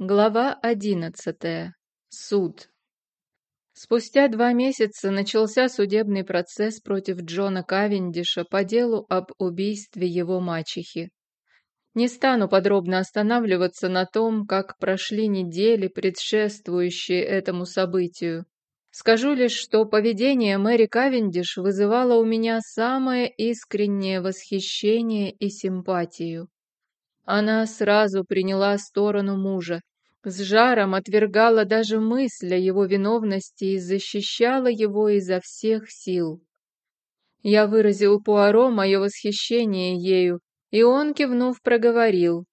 Глава одиннадцатая. Суд. Спустя два месяца начался судебный процесс против Джона Кавендиша по делу об убийстве его мачехи. Не стану подробно останавливаться на том, как прошли недели, предшествующие этому событию. Скажу лишь, что поведение Мэри Кавендиш вызывало у меня самое искреннее восхищение и симпатию. Она сразу приняла сторону мужа, с жаром отвергала даже мысль о его виновности и защищала его изо всех сил. Я выразил Пуаро мое восхищение ею, и он, кивнув, проговорил.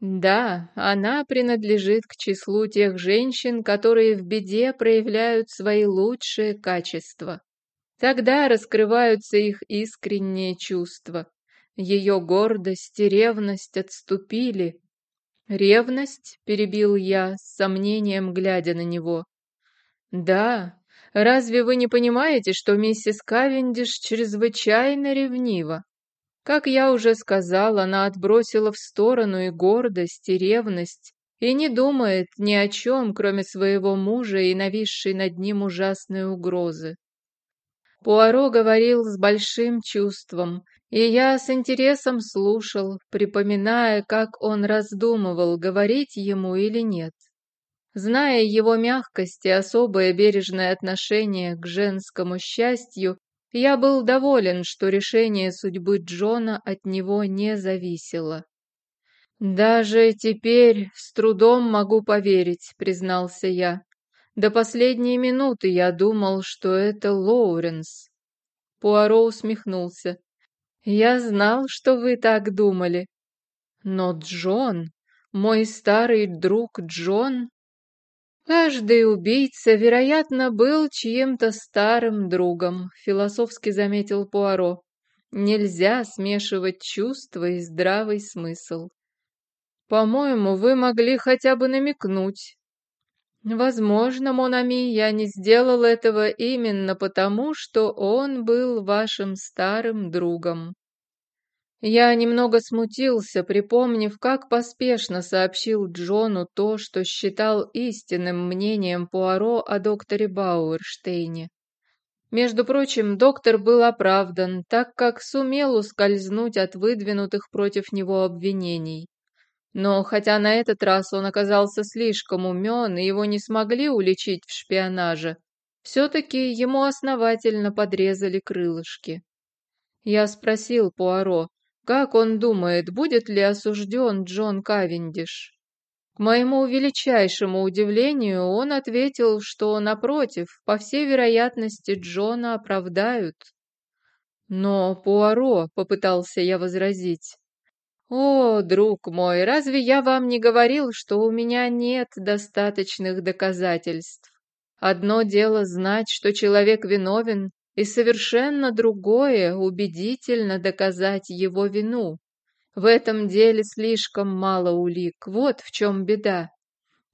Да, она принадлежит к числу тех женщин, которые в беде проявляют свои лучшие качества. Тогда раскрываются их искренние чувства. Ее гордость и ревность отступили. «Ревность?» — перебил я, с сомнением глядя на него. «Да, разве вы не понимаете, что миссис Кавендиш чрезвычайно ревнива? Как я уже сказал, она отбросила в сторону и гордость, и ревность, и не думает ни о чем, кроме своего мужа и нависшей над ним ужасной угрозы. Пуаро говорил с большим чувством, и я с интересом слушал, припоминая, как он раздумывал, говорить ему или нет. Зная его мягкость и особое бережное отношение к женскому счастью, я был доволен, что решение судьбы Джона от него не зависело. «Даже теперь с трудом могу поверить», — признался я. «До последней минуты я думал, что это Лоуренс». Пуаро усмехнулся. Я знал, что вы так думали. Но Джон, мой старый друг Джон... Каждый убийца, вероятно, был чьим-то старым другом, философски заметил Пуаро. Нельзя смешивать чувства и здравый смысл. По-моему, вы могли хотя бы намекнуть. Возможно, Монами, я не сделал этого именно потому, что он был вашим старым другом. Я немного смутился, припомнив, как поспешно сообщил Джону то, что считал истинным мнением Пуаро о докторе Бауэрштейне. Между прочим, доктор был оправдан, так как сумел ускользнуть от выдвинутых против него обвинений. Но хотя на этот раз он оказался слишком умен и его не смогли уличить в шпионаже, все-таки ему основательно подрезали крылышки. Я спросил Пуаро, как он думает, будет ли осужден Джон Кавендиш? К моему величайшему удивлению, он ответил, что, напротив, по всей вероятности, Джона оправдают. Но Пуаро, попытался я возразить. О, друг мой, разве я вам не говорил, что у меня нет достаточных доказательств? Одно дело знать, что человек виновен, и совершенно другое убедительно доказать его вину. В этом деле слишком мало улик, вот в чем беда.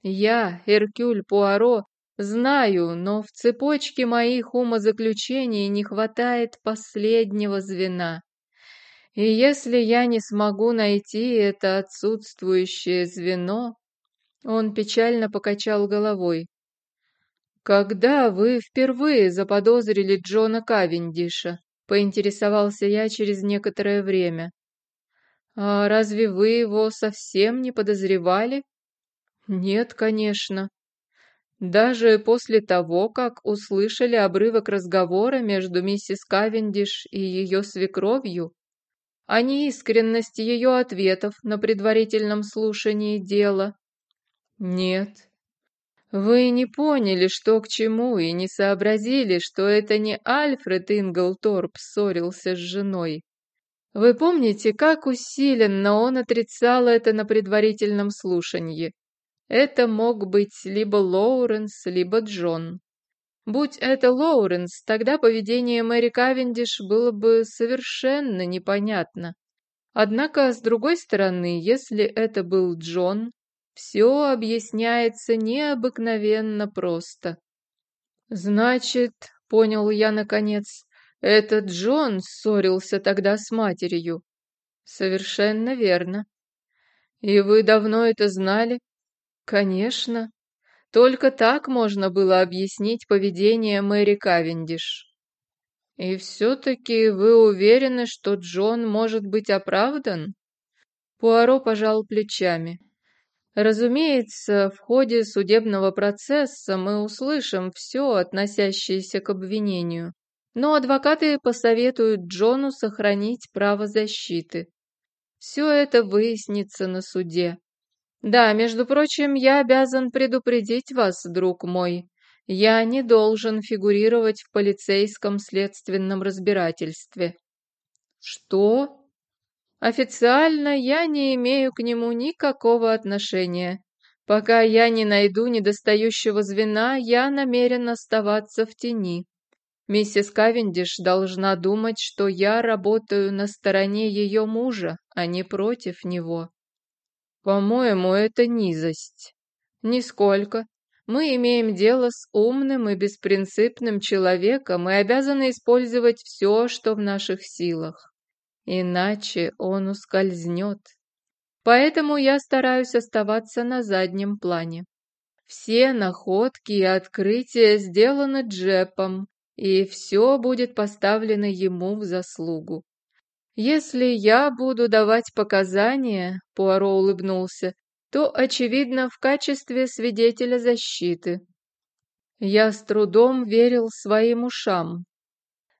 Я, Эркюль Пуаро, знаю, но в цепочке моих умозаключений не хватает последнего звена. И если я не смогу найти это отсутствующее звено, он печально покачал головой. «Когда вы впервые заподозрили Джона Кавендиша?» — поинтересовался я через некоторое время. «А разве вы его совсем не подозревали?» «Нет, конечно. Даже после того, как услышали обрывок разговора между миссис Кавендиш и ее свекровью, о неискренности ее ответов на предварительном слушании дела. Нет, вы не поняли, что к чему, и не сообразили, что это не Альфред Инглторп ссорился с женой. Вы помните, как усиленно он отрицал это на предварительном слушании? Это мог быть либо Лоуренс, либо Джон. Будь это Лоуренс, тогда поведение Мэри Кавендиш было бы совершенно непонятно. Однако, с другой стороны, если это был Джон, все объясняется необыкновенно просто. Значит, понял я наконец, этот Джон ссорился тогда с матерью. Совершенно верно. И вы давно это знали? Конечно. Только так можно было объяснить поведение Мэри Кавендиш. И все-таки вы уверены, что Джон может быть оправдан? Пуаро пожал плечами. Разумеется, в ходе судебного процесса мы услышим все, относящееся к обвинению, но адвокаты посоветуют Джону сохранить право защиты. Все это выяснится на суде. Да, между прочим, я обязан предупредить вас, друг мой. Я не должен фигурировать в полицейском следственном разбирательстве. Что? Официально я не имею к нему никакого отношения. Пока я не найду недостающего звена, я намерен оставаться в тени. Миссис Кавендиш должна думать, что я работаю на стороне ее мужа, а не против него. По-моему, это низость. Нисколько. Мы имеем дело с умным и беспринципным человеком и обязаны использовать все, что в наших силах. Иначе он ускользнет. Поэтому я стараюсь оставаться на заднем плане. Все находки и открытия сделаны Джепом, и все будет поставлено ему в заслугу. Если я буду давать показания, Пуаро улыбнулся, то, очевидно, в качестве свидетеля защиты. Я с трудом верил своим ушам.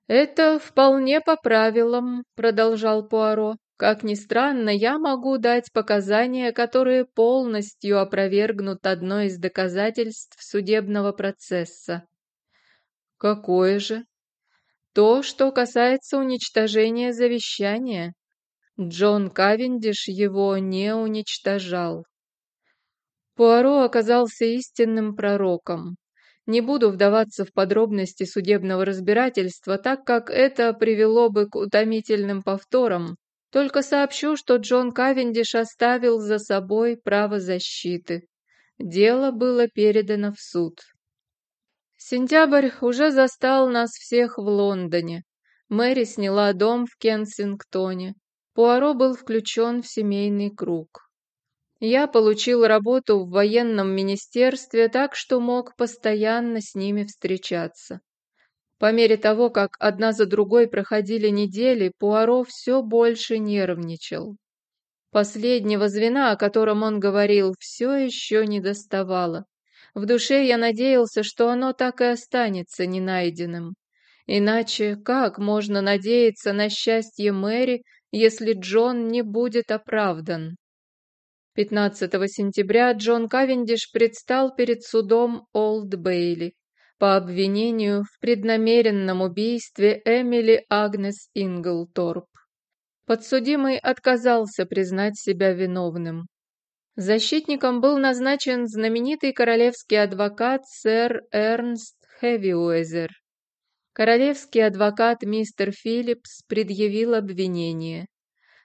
«Это вполне по правилам», — продолжал Пуаро. «Как ни странно, я могу дать показания, которые полностью опровергнут одно из доказательств судебного процесса». «Какое же?» «То, что касается уничтожения завещания. Джон Кавендиш его не уничтожал». Пуаро оказался истинным пророком. Не буду вдаваться в подробности судебного разбирательства, так как это привело бы к утомительным повторам. Только сообщу, что Джон Кавендиш оставил за собой право защиты. Дело было передано в суд. Сентябрь уже застал нас всех в Лондоне. Мэри сняла дом в Кенсингтоне. Пуаро был включен в семейный круг. Я получил работу в военном министерстве, так что мог постоянно с ними встречаться. По мере того, как одна за другой проходили недели, Пуаро все больше нервничал. Последнего звена, о котором он говорил, все еще не доставало. В душе я надеялся, что оно так и останется ненайденным. Иначе как можно надеяться на счастье Мэри, если Джон не будет оправдан? 15 сентября Джон Кавендиш предстал перед судом Олд Бейли по обвинению в преднамеренном убийстве Эмили Агнес Инглторп. Подсудимый отказался признать себя виновным. Защитником был назначен знаменитый королевский адвокат сэр Эрнст Хевиуэзер. Королевский адвокат мистер Филлипс предъявил обвинение.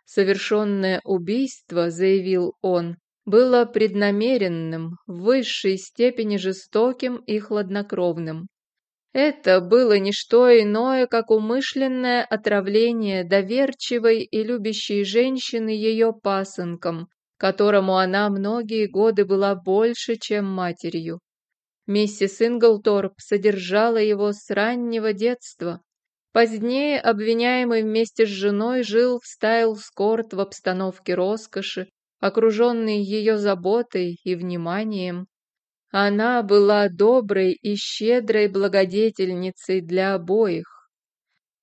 Совершенное убийство, заявил он, было преднамеренным, в высшей степени жестоким и хладнокровным. Это было не что иное, как умышленное отравление доверчивой и любящей женщины ее пасынком, которому она многие годы была больше, чем матерью. Миссис Инглторп содержала его с раннего детства, Позднее обвиняемый вместе с женой жил в Стайлскорт в обстановке роскоши, окруженный ее заботой и вниманием. Она была доброй и щедрой благодетельницей для обоих.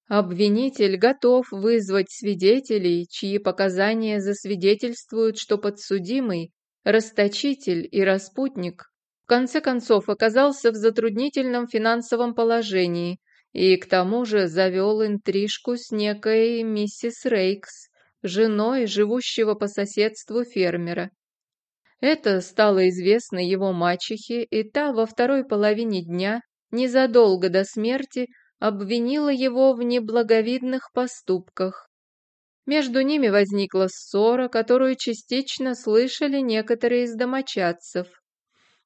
Обвинитель готов вызвать свидетелей, чьи показания засвидетельствуют, что подсудимый, расточитель и распутник в конце концов оказался в затруднительном финансовом положении и к тому же завел интрижку с некой миссис Рейкс, женой живущего по соседству фермера. Это стало известно его мачехе, и та во второй половине дня, незадолго до смерти, обвинила его в неблаговидных поступках. Между ними возникла ссора, которую частично слышали некоторые из домочадцев.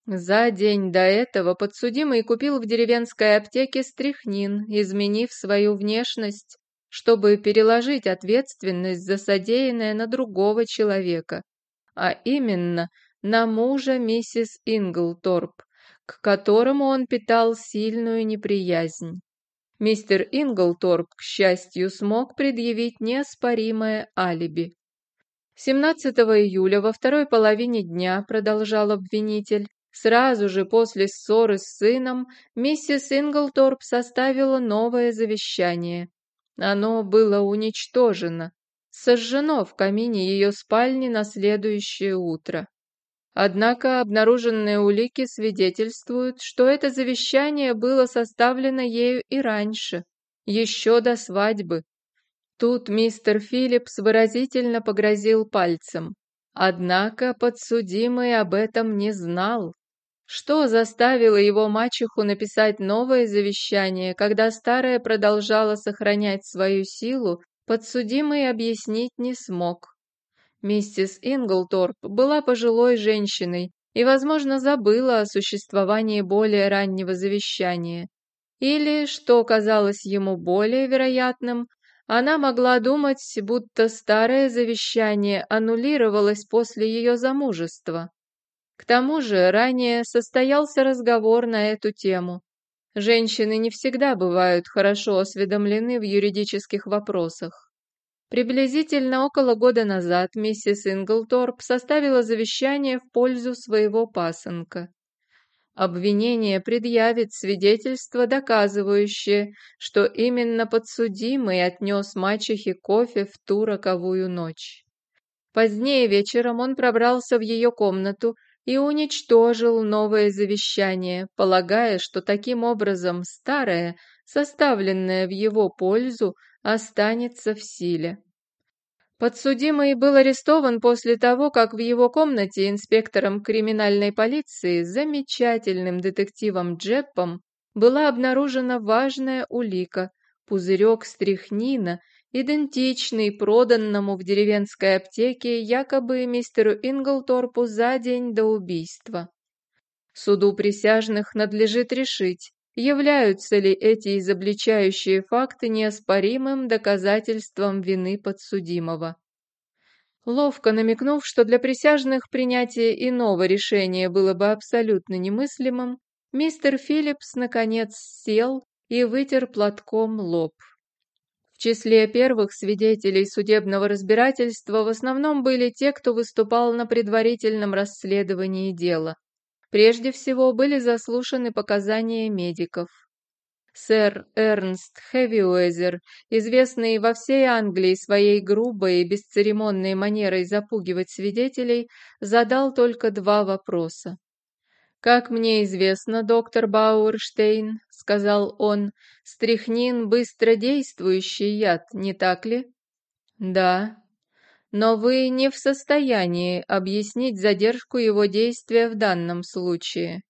За день до этого подсудимый купил в деревенской аптеке стряхнин, изменив свою внешность, чтобы переложить ответственность за содеянное на другого человека, а именно на мужа миссис Инглторп, к которому он питал сильную неприязнь. Мистер Инглторп, к счастью, смог предъявить неоспоримое алиби. 17 июля во второй половине дня, продолжал обвинитель, сразу же после ссоры с сыном, миссис Инглторп составила новое завещание. Оно было уничтожено, сожжено в камине ее спальни на следующее утро. Однако обнаруженные улики свидетельствуют, что это завещание было составлено ею и раньше, еще до свадьбы, Тут мистер Филлипс выразительно погрозил пальцем. Однако подсудимый об этом не знал. Что заставило его мачеху написать новое завещание, когда старое продолжало сохранять свою силу, подсудимый объяснить не смог. Миссис Инглторп была пожилой женщиной и, возможно, забыла о существовании более раннего завещания. Или, что казалось ему более вероятным, она могла думать, будто старое завещание аннулировалось после ее замужества. К тому же ранее состоялся разговор на эту тему. Женщины не всегда бывают хорошо осведомлены в юридических вопросах. Приблизительно около года назад миссис Инглторп составила завещание в пользу своего пасынка. Обвинение предъявит свидетельство, доказывающее, что именно подсудимый отнес мачехе кофе в ту роковую ночь. Позднее вечером он пробрался в ее комнату и уничтожил новое завещание, полагая, что таким образом старое, составленное в его пользу, останется в силе. Подсудимый был арестован после того, как в его комнате инспектором криминальной полиции, замечательным детективом Джеппом, была обнаружена важная улика – пузырек стрихнина, идентичный проданному в деревенской аптеке якобы мистеру Инглторпу за день до убийства. Суду присяжных надлежит решить, являются ли эти изобличающие факты неоспоримым доказательством вины подсудимого. Ловко намекнув, что для присяжных принятие иного решения было бы абсолютно немыслимым, мистер Филлипс наконец сел и вытер платком лоб. В числе первых свидетелей судебного разбирательства в основном были те, кто выступал на предварительном расследовании дела. Прежде всего были заслушаны показания медиков. Сэр Эрнст Хэвиуэзер, известный во всей Англии своей грубой и бесцеремонной манерой запугивать свидетелей, задал только два вопроса. «Как мне известно, доктор Бауэрштейн, — сказал он, — стряхнин быстродействующий яд, не так ли?» «Да», но вы не в состоянии объяснить задержку его действия в данном случае.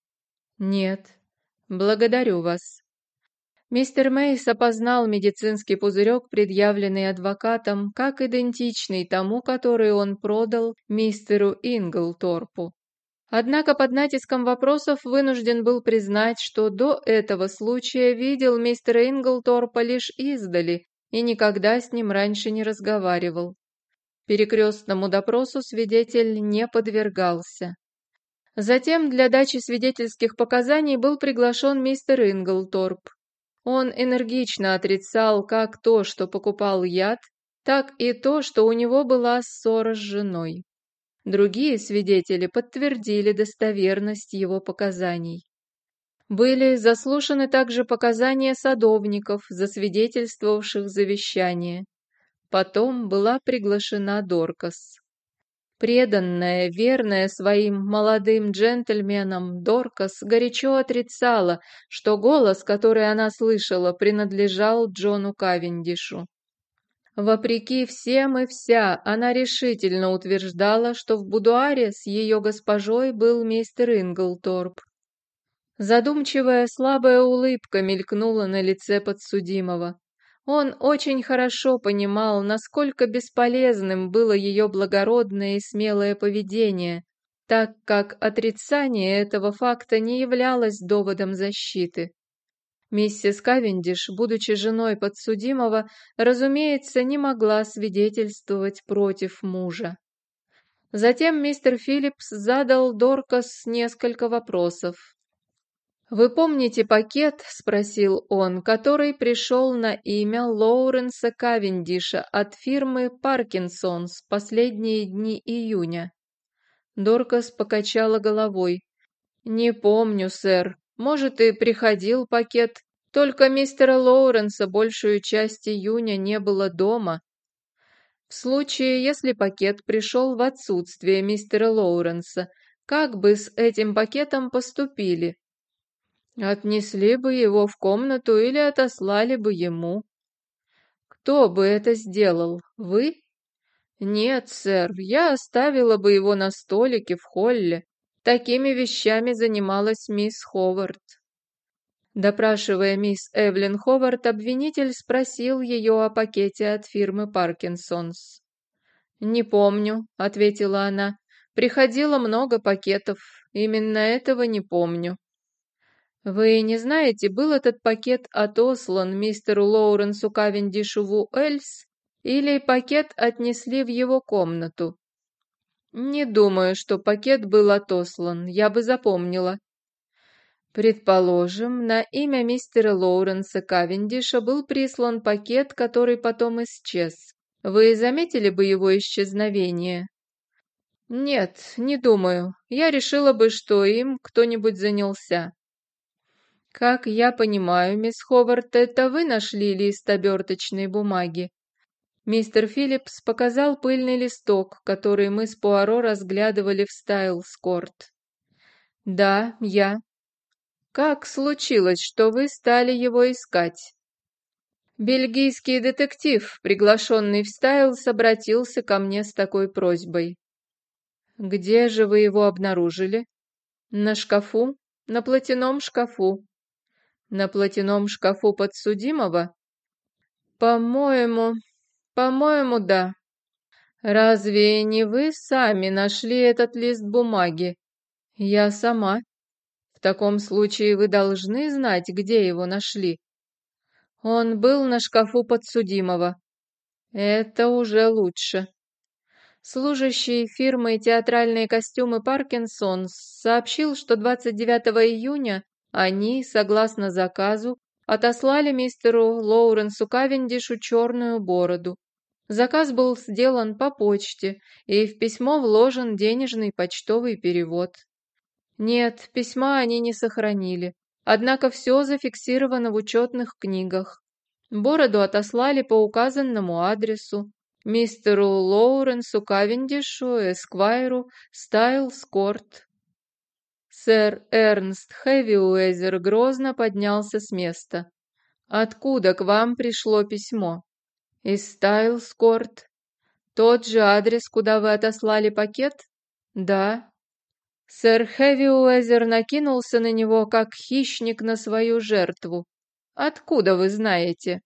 Нет. Благодарю вас. Мистер Мейс опознал медицинский пузырек, предъявленный адвокатом, как идентичный тому, который он продал мистеру Инглторпу. Однако под натиском вопросов вынужден был признать, что до этого случая видел мистера Инглторпа лишь издали и никогда с ним раньше не разговаривал. Перекрестному допросу свидетель не подвергался. Затем для дачи свидетельских показаний был приглашен мистер Инглторп. Он энергично отрицал как то, что покупал яд, так и то, что у него была ссора с женой. Другие свидетели подтвердили достоверность его показаний. Были заслушаны также показания садовников, засвидетельствовавших завещание. Потом была приглашена Доркас. Преданная, верная своим молодым джентльменам, Доркас горячо отрицала, что голос, который она слышала, принадлежал Джону Кавендишу. Вопреки всем и вся, она решительно утверждала, что в будуаре с ее госпожой был мистер Инглторп. Задумчивая слабая улыбка мелькнула на лице подсудимого. Он очень хорошо понимал, насколько бесполезным было ее благородное и смелое поведение, так как отрицание этого факта не являлось доводом защиты. Миссис Кавендиш, будучи женой подсудимого, разумеется, не могла свидетельствовать против мужа. Затем мистер Филлипс задал Доркас несколько вопросов. «Вы помните пакет?» — спросил он, который пришел на имя Лоуренса Кавендиша от фирмы «Паркинсонс» последние дни июня. Доркас покачала головой. «Не помню, сэр. Может, и приходил пакет, только мистера Лоуренса большую часть июня не было дома. В случае, если пакет пришел в отсутствие мистера Лоуренса, как бы с этим пакетом поступили?» Отнесли бы его в комнату или отослали бы ему. Кто бы это сделал? Вы? Нет, сэр, я оставила бы его на столике в холле. Такими вещами занималась мисс Ховард. Допрашивая мисс Эвлин Ховард, обвинитель спросил ее о пакете от фирмы Паркинсонс. «Не помню», — ответила она. «Приходило много пакетов. Именно этого не помню». «Вы не знаете, был этот пакет отослан мистеру Лоуренсу Кавендишу в Уэльс или пакет отнесли в его комнату?» «Не думаю, что пакет был отослан, я бы запомнила». Предположим, на имя мистера Лоуренса Кавендиша был прислан пакет, который потом исчез. Вы заметили бы его исчезновение? Нет, не думаю. Я решила бы, что им кто-нибудь занялся. «Как я понимаю, мисс Ховард, это вы нашли лист оберточной бумаги?» Мистер Филлипс показал пыльный листок, который мы с Пуаро разглядывали в Стайлскорт. «Да, я». «Как случилось, что вы стали его искать?» Бельгийский детектив, приглашенный в Стайлс, обратился ко мне с такой просьбой. «Где же вы его обнаружили?» «На шкафу, на платяном шкафу. На платяном шкафу подсудимого? По-моему, по-моему, да. Разве не вы сами нашли этот лист бумаги? Я сама. В таком случае вы должны знать, где его нашли. Он был на шкафу подсудимого. Это уже лучше. Служащий фирмы «Театральные костюмы Паркинсон» сообщил, что 29 июня они, согласно заказу, отослали мистеру Лоуренсу Кавендишу черную бороду. Заказ был сделан по почте, и в письмо вложен денежный почтовый перевод. Нет, письма они не сохранили, однако все зафиксировано в учетных книгах. Бороду отослали по указанному адресу мистеру Лоуренсу Кавендишу, Эсквайру, Стайлс Корт, Сэр Эрнст Хэвиуэзер грозно поднялся с места. «Откуда к вам пришло письмо?» «Из Стайлскорт. Тот же адрес, куда вы отослали пакет?» «Да». Сэр Хэвиуэзер накинулся на него, как хищник на свою жертву. «Откуда вы знаете?»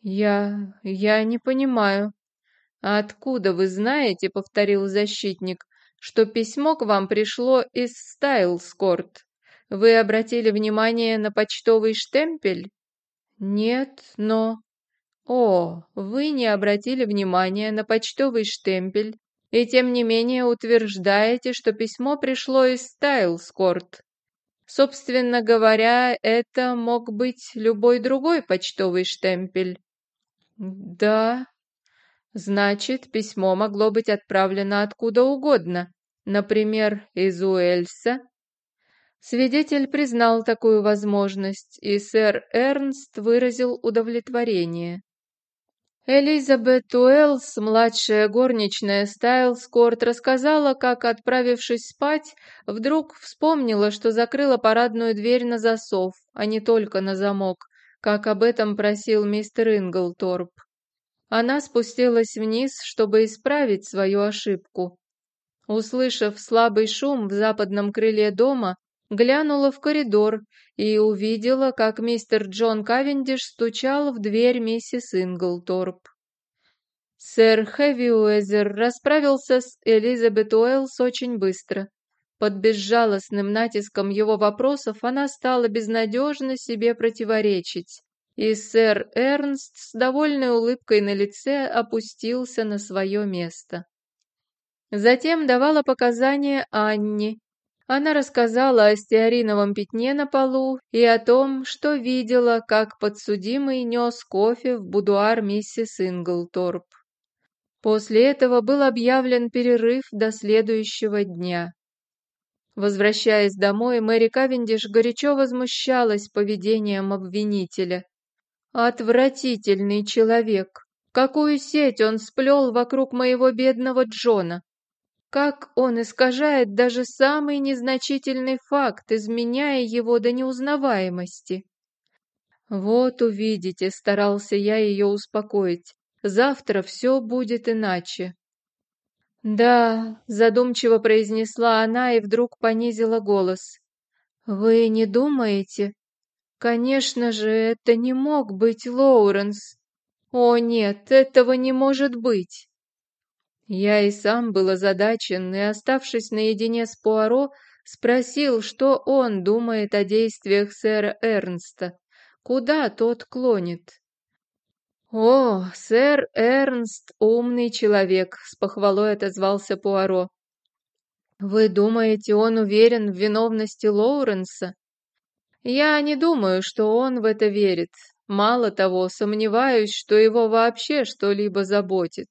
«Я... я не понимаю». «Откуда вы знаете?» — повторил защитник что письмо к вам пришло из Стайлскорт. Вы обратили внимание на почтовый штемпель? Нет, но... О, вы не обратили внимания на почтовый штемпель и тем не менее утверждаете, что письмо пришло из Стайлскорт. Собственно говоря, это мог быть любой другой почтовый штемпель. Да, Значит, письмо могло быть отправлено откуда угодно, например, из Уэльса. Свидетель признал такую возможность, и сэр Эрнст выразил удовлетворение. Элизабет Уэллс, младшая горничная Стайлскорт, рассказала, как, отправившись спать, вдруг вспомнила, что закрыла парадную дверь на засов, а не только на замок, как об этом просил мистер Инглторп. Она спустилась вниз, чтобы исправить свою ошибку. Услышав слабый шум в западном крыле дома, глянула в коридор и увидела, как мистер Джон Кавендиш стучал в дверь миссис Инглторп. Сэр Хэвиуэзер расправился с Элизабет Уэллс очень быстро. Под безжалостным натиском его вопросов она стала безнадежно себе противоречить и сэр Эрнст с довольной улыбкой на лице опустился на свое место. Затем давала показания Анне. Она рассказала о стеариновом пятне на полу и о том, что видела, как подсудимый нес кофе в будуар миссис Инглторп. После этого был объявлен перерыв до следующего дня. Возвращаясь домой, Мэри Кавендиш горячо возмущалась поведением обвинителя. «Отвратительный человек! Какую сеть он сплел вокруг моего бедного Джона! Как он искажает даже самый незначительный факт, изменяя его до неузнаваемости!» «Вот увидите», — старался я ее успокоить, — «завтра все будет иначе». «Да», — задумчиво произнесла она и вдруг понизила голос. «Вы не думаете? Конечно же, это не мог быть Лоуренс. О нет, этого не может быть!» Я и сам был озадачен, и, оставшись наедине с Пуаро, спросил, что он думает о действиях сэра Эрнста, куда тот клонит. «О, сэр Эрнст, умный человек», — с похвалой отозвался Пуаро. «Вы думаете, он уверен в виновности Лоуренса?» «Я не думаю, что он в это верит. Мало того, сомневаюсь, что его вообще что-либо заботит.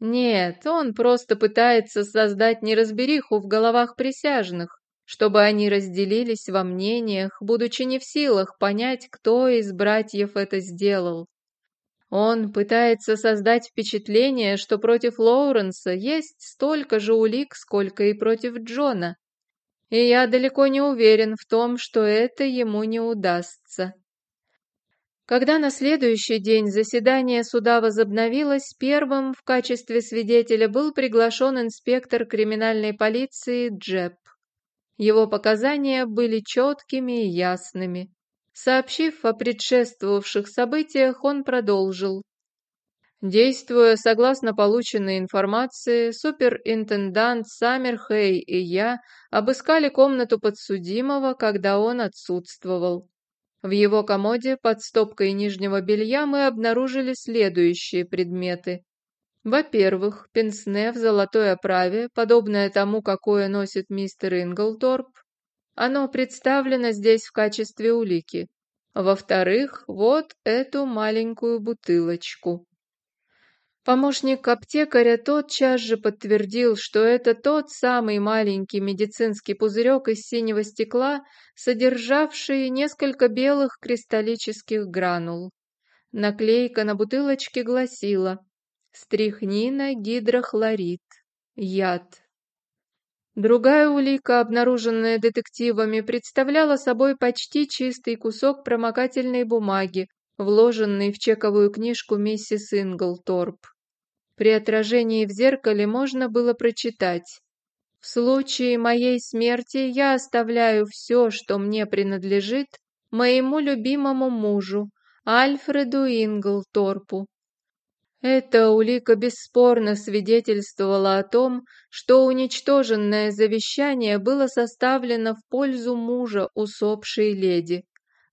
Нет, он просто пытается создать неразбериху в головах присяжных, чтобы они разделились во мнениях, будучи не в силах понять, кто из братьев это сделал. Он пытается создать впечатление, что против Лоуренса есть столько же улик, сколько и против Джона. И я далеко не уверен в том, что это ему не удастся. Когда на следующий день заседание суда возобновилось, первым в качестве свидетеля был приглашен инспектор криминальной полиции Джеб. Его показания были четкими и ясными. Сообщив о предшествовавших событиях, он продолжил. Действуя согласно полученной информации, суперинтендант Саммерхей и я обыскали комнату подсудимого, когда он отсутствовал. В его комоде под стопкой нижнего белья мы обнаружили следующие предметы. Во-первых, пенсне в золотой оправе, подобное тому, какое носит мистер Инглторп. Оно представлено здесь в качестве улики. Во-вторых, вот эту маленькую бутылочку. Помощник аптекаря тотчас же подтвердил, что это тот самый маленький медицинский пузырек из синего стекла, содержавший несколько белых кристаллических гранул. Наклейка на бутылочке гласила «Стрихнина гидрохлорид. Яд». Другая улика, обнаруженная детективами, представляла собой почти чистый кусок промокательной бумаги, вложенный в чековую книжку миссис Инглторп. При отражении в зеркале можно было прочитать «В случае моей смерти я оставляю все, что мне принадлежит, моему любимому мужу, Альфреду Инглторпу, эта улика бесспорно свидетельствовала о том, что уничтоженное завещание было составлено в пользу мужа усопшей леди.